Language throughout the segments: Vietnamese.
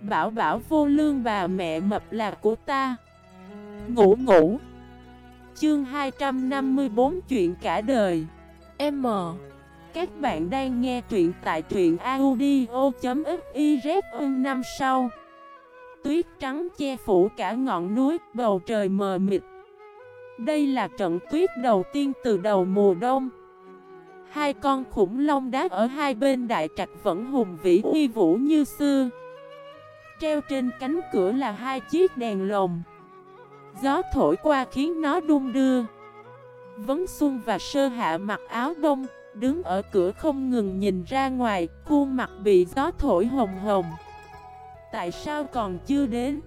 Bảo bảo vô lương bà mẹ mập là của ta. Ngủ ngủ. Chương 254 chuyện cả đời. M. Các bạn đang nghe truyện tại truyện audio.xyz năm sau. Tuyết trắng che phủ cả ngọn núi, bầu trời mờ mịt. Đây là trận tuyết đầu tiên từ đầu mùa đông. Hai con khủng long đá ở hai bên đại trạch vẫn hùng vĩ uy vũ như xưa. Treo trên cánh cửa là hai chiếc đèn lồng. Gió thổi qua khiến nó đung đưa. Vấn Xuân và Sơ Hạ mặc áo đông Đứng ở cửa không ngừng nhìn ra ngoài Khuôn mặt bị gió thổi hồng hồng. Tại sao còn chưa đến?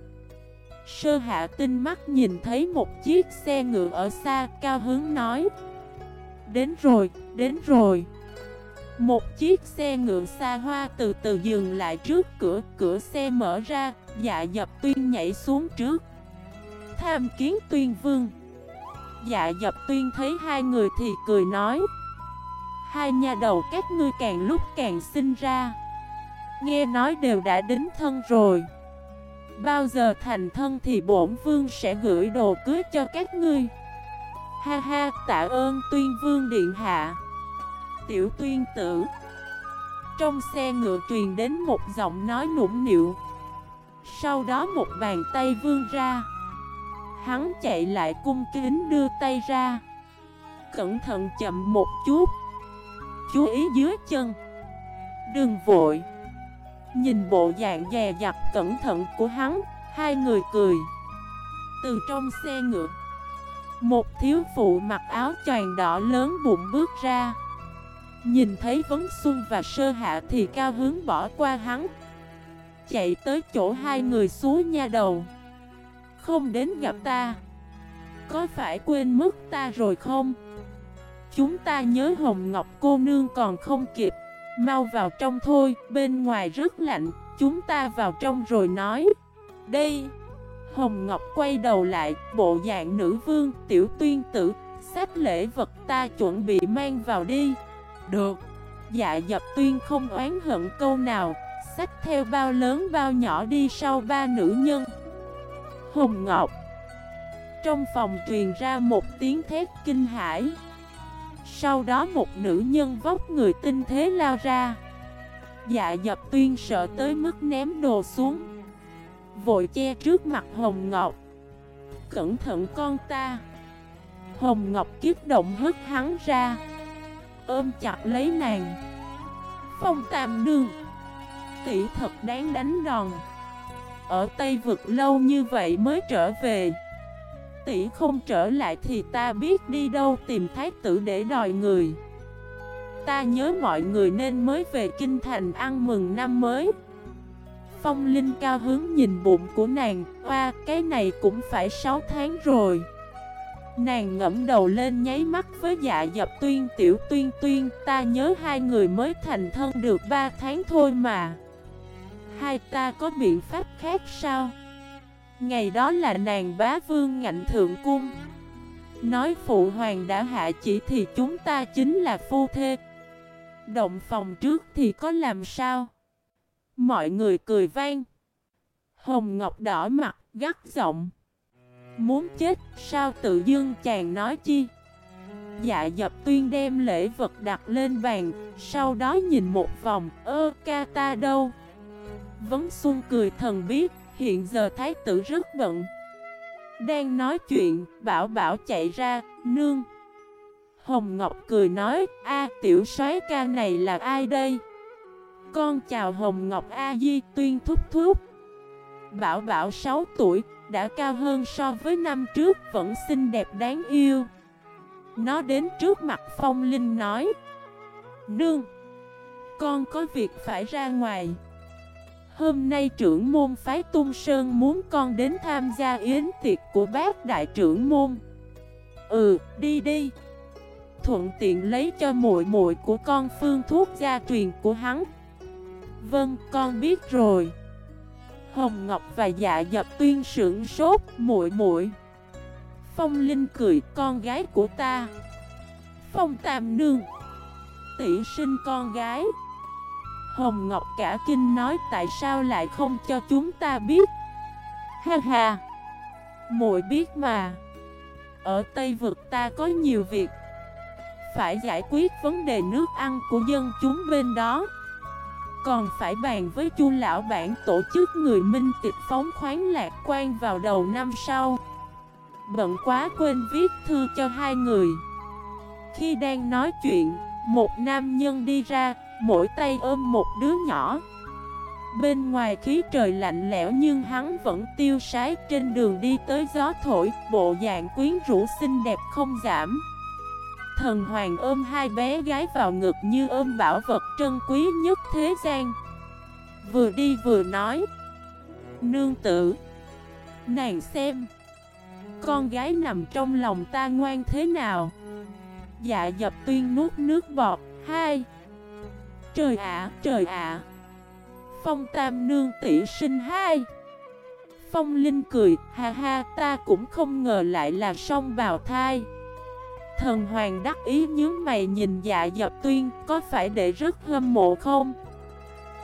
Sơ Hạ tinh mắt nhìn thấy một chiếc xe ngựa ở xa Cao hướng nói. Đến rồi, đến rồi. Một chiếc xe ngựa xa hoa từ từ dừng lại trước cửa Cửa xe mở ra, dạ dập tuyên nhảy xuống trước. Tham kiến tuyên vương. Dạ dập tuyên thấy hai người thì cười nói Hai nhà đầu các ngươi càng lúc càng sinh ra. Nghe nói đều đã đính thân rồi. Bao giờ thành thân thì bổn vương sẽ gửi đồ cưới cho các ngươi. Ha ha, tạ ơn tuyên vương điện hạ. Tiểu tuyên tử. Trong xe ngựa truyền đến một giọng nói nũng nịu. Sau đó một bàn tay vươn ra. Hắn chạy lại cung kính đưa tay ra. Cẩn thận chậm một chút. Chú ý dưới chân. Đừng vội. Nhìn bộ dạng dè dặt cẩn thận của hắn, Hai người cười. Từ trong xe ngựa, một thiếu phụ mặc áo choàng đỏ lớn bụng bước ra. Nhìn thấy Vấn Xuân và Sơ Hạ thì cao hướng bỏ qua hắn. Chạy tới chỗ hai người xuống nha đầu. Không đến gặp ta. Có phải quên mất ta rồi không? Chúng ta nhớ Hồng Ngọc cô nương còn không kịp. Mau vào trong thôi, bên ngoài rất lạnh. Chúng ta vào trong rồi nói. Đây. Hồng Ngọc quay đầu lại, bộ dạng nữ vương, tiểu tuyên tử, sách lễ vật ta chuẩn bị mang vào đi. Được. Dạ dập tuyên không oán hận câu nào, sách theo bao lớn bao nhỏ đi sau ba nữ nhân. Hồng Ngọc Trong phòng truyền ra một tiếng thét kinh hãi. Sau đó một nữ nhân vóc người tinh thế lao ra. Dạ dập tuyên sợ tới mức ném đồ xuống. Vội che trước mặt Hồng Ngọc Cẩn thận con ta Hồng Ngọc kiếp động hất hắn ra Ôm chặt lấy nàng. Phong Tam Nương Tỷ thật đáng đánh đòn. Ở Tây Vực lâu như vậy mới trở về. Tỷ không trở lại thì ta biết đi đâu tìm thái tử để đòi người. Ta nhớ mọi người nên mới về Kinh Thành ăn mừng năm mới. Phong Linh cao hướng nhìn bụng của nàng qua cái này cũng phải 6 tháng rồi. Nàng ngẫm đầu lên nháy mắt với dạ dập tuyên tiểu tuyên tuyên Ta nhớ hai người mới thành thân được 3 tháng thôi mà. Hai ta có biện pháp khác sao? Ngày đó là nàng bá vương ngạnh thượng cung. Nói phụ hoàng đã hạ chỉ thì chúng ta chính là phu thê. Động phòng trước thì có làm sao? Mọi người cười vang. Hồng Ngọc đỏ mặt, gắt giọng. Muốn chết, sao tự dưng chàng nói chi? Dạ dập tuyên đem lễ vật đặt lên bàn, sau đó nhìn một vòng, ơ ca ta đâu? Vấn Xuân cười thần biết, hiện giờ thái tử rất bận. Đang nói chuyện, bảo bảo chạy ra, nương. Hồng Ngọc cười nói, a tiểu soái ca này là ai đây? Con chào Hồng Ngọc A Di tuyên thúc thúc Bảo Bảo 6 tuổi đã cao hơn so với năm trước Vẫn xinh đẹp đáng yêu. Nó đến trước mặt Phong Linh nói Nương Con có việc phải ra ngoài. Hôm nay trưởng môn phái Tung Sơn muốn con đến tham gia yến tiệc của bác đại trưởng môn. Ừ, đi đi. Thuận tiện lấy cho muội muội của con phương thuốc gia truyền của hắn. Vâng, con biết rồi. Hồng Ngọc và Dạ Dập Tuyên sưởng sốt, muội muội. Phong Linh cười, con gái của ta. Phong Tam Nương, tỷ sinh con gái. Hồng Ngọc cả kinh nói tại sao lại không cho chúng ta biết Ha ha muội biết mà Ở Tây Vực ta có nhiều việc Phải giải quyết vấn đề nước ăn của dân chúng bên đó còn phải bàn với chu lão bản tổ chức người minh tịch phóng khoáng lạc quan vào đầu năm sau. Bận quá quên viết thư cho hai người. Khi đang nói chuyện, Một nam nhân đi ra, Mỗi tay ôm một đứa nhỏ. Bên ngoài khí trời lạnh lẽo nhưng hắn vẫn tiêu sái trên đường đi tới gió thổi, Bộ dạng quyến rũ xinh đẹp không giảm. Thần hoàng ôm hai bé gái vào ngực như ôm bảo vật trân quý nhất thế gian. Vừa đi vừa nói Nương tử Nàng xem Con gái nằm trong lòng ta ngoan thế nào? Dạ dập tuyên nuốt nước bọt Hai Trời ạ, trời ạ. Phong Tam Nương tỷ sinh hai. Phong Linh cười, ha ha, ta cũng không ngờ lại là song bào thai. Thần Hoàng đắc ý nhớ mày nhìn dạ dập tuyên, có phải để rất hâm mộ không?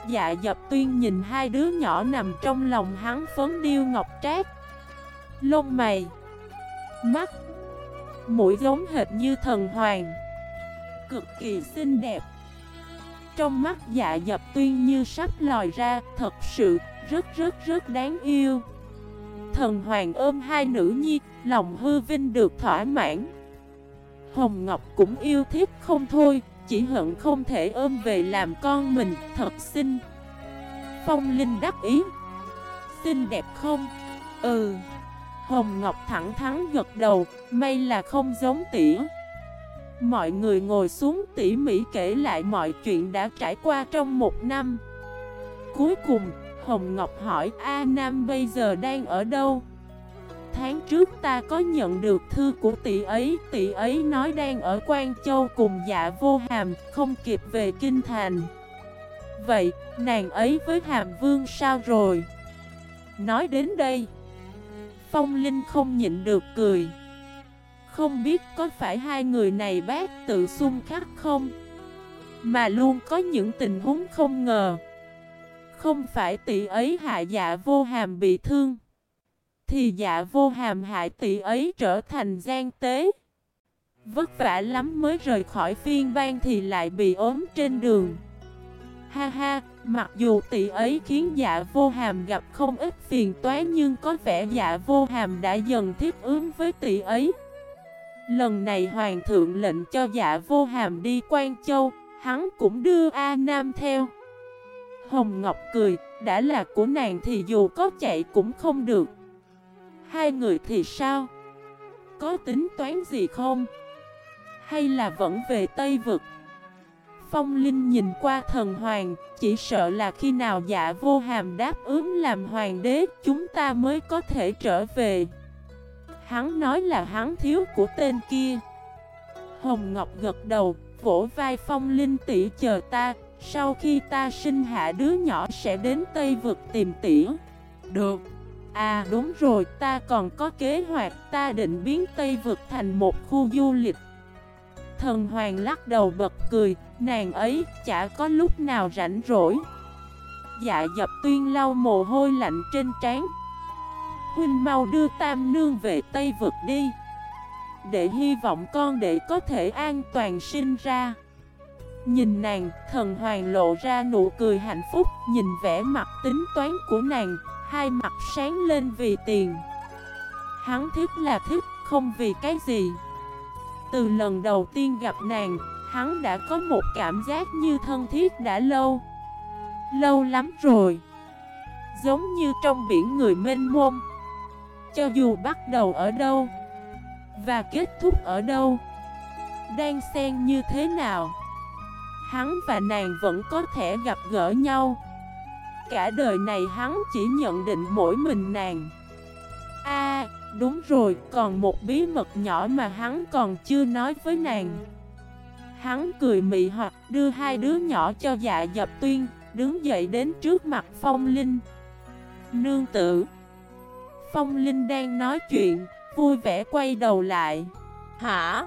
Dạ dập tuyên nhìn hai đứa nhỏ nằm trong lòng hắn phấn điêu ngọc trác Lông mày Mắt Mũi giống hệt như thần hoàng Cực kỳ xinh đẹp trong mắt dạ dập tuyên như sắp lòi ra, thật sự, rất rất rất đáng yêu. Thần hoàng ôm hai nữ nhi, lòng hư vinh được thỏa mãn. Hồng Ngọc cũng yêu thích không thôi, chỉ hận không thể ôm về làm con mình, thật xinh. Phong Linh đắc ý. Xinh đẹp không? Ừ. Hồng Ngọc thẳng thắn gật đầu, may là không giống tỉa. Mọi người ngồi xuống tỉ mỉ kể lại mọi chuyện đã trải qua trong một năm Cuối cùng, Hồng Ngọc hỏi A Nam bây giờ đang ở đâu? Tháng trước ta có nhận được thư của tỷ ấy. Tỷ ấy nói đang ở Quang Châu cùng dạ vô hàm Không kịp về Kinh Thành. Vậy, nàng ấy với hàm vương sao rồi? Nói đến đây Phong Linh không nhịn được cười. Không biết có phải hai người này bác tự xung khắc không? Mà luôn có những tình huống không ngờ. Không phải tỷ ấy hại dạ vô hàm bị thương. Thì dạ vô hàm hại tỷ ấy trở thành gian tế. Vất vả lắm mới rời khỏi phiên bang thì lại bị ốm trên đường. Ha ha, mặc dù tỷ ấy khiến dạ vô hàm gặp không ít phiền toái Nhưng có vẻ dạ vô hàm đã dần thiết ứng với tỷ ấy. Lần này hoàng thượng lệnh cho dạ vô hàm đi quan châu Hắn cũng đưa A Nam theo. Hồng Ngọc cười Đã là của nàng thì dù có chạy cũng không được. Hai người thì sao? Có tính toán gì không? Hay là vẫn về Tây Vực? Phong Linh nhìn qua thần hoàng, Chỉ sợ là khi nào dạ vô hàm đáp ứng làm hoàng đế, Chúng ta mới có thể trở về Hắn nói là hắn thiếu của tên kia Hồng Ngọc gật đầu, Vỗ vai phong linh tỷ chờ ta, Sau khi ta sinh hạ đứa nhỏ sẽ đến Tây Vực tìm tỉ Được À đúng rồi ta còn có kế hoạch Ta định biến Tây Vực thành một khu du lịch. Thần Hoàng lắc đầu bật cười Nàng ấy chả có lúc nào rảnh rỗi. Dạ dập tuyên lau mồ hôi lạnh trên trán. Huynh mau đưa Tam Nương về Tây Vực đi. Để hy vọng con để có thể an toàn sinh ra. Nhìn nàng, thần hoàng lộ ra nụ cười hạnh phúc Nhìn vẻ mặt tính toán của nàng. Hai mặt sáng lên vì tiền. Hắn thích là thích, không vì cái gì. Từ lần đầu tiên gặp nàng Hắn đã có một cảm giác như thân thiết đã lâu. Lâu lắm rồi. Giống như trong biển người mênh mông. Cho dù bắt đầu ở đâu Và kết thúc ở đâu Đang xen như thế nào Hắn và nàng vẫn có thể gặp gỡ nhau. Cả đời này hắn chỉ nhận định mỗi mình nàng a đúng rồi, còn một bí mật nhỏ mà hắn còn chưa nói với nàng Hắn cười mị hoặc đưa hai đứa nhỏ cho dạ dập tuyên Đứng dậy đến trước mặt phong linh Nương tử Phong Linh đang nói chuyện, vui vẻ quay đầu lại. Hả?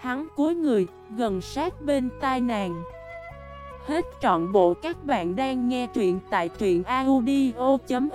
Hắn cúi người, gần sát bên tai nàng hết trọn bộ. Các bạn đang nghe truyện tại truyện audio.fif